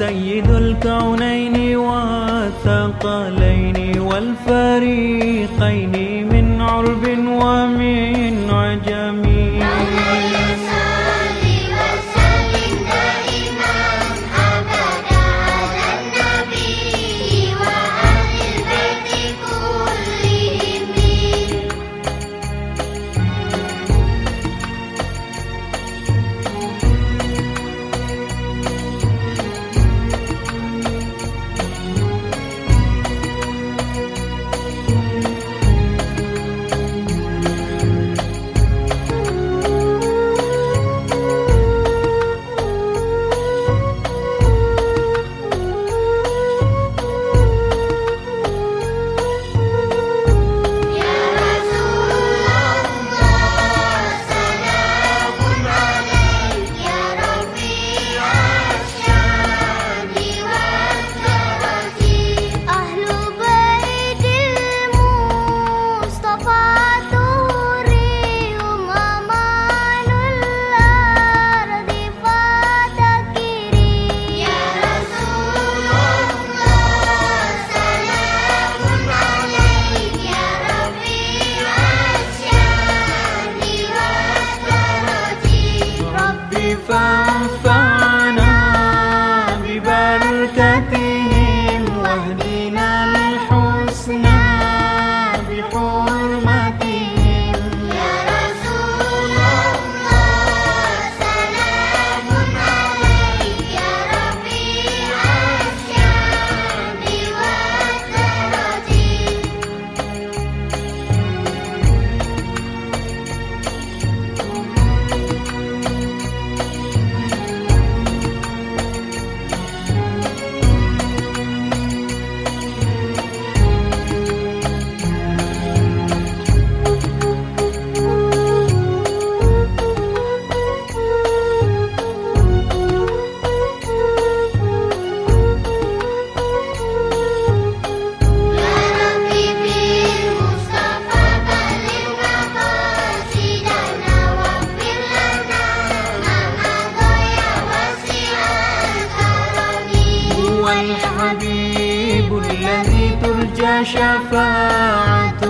سيد الكونين والثقلين والفريقين من عرب ومن عجم الحبيب الذي ترجى شفاعته.